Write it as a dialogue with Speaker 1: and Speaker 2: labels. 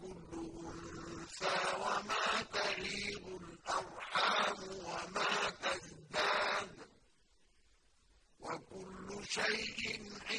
Speaker 1: كل أنثى وما تغيظ الأرحام وما تزداد وكل شيء عنده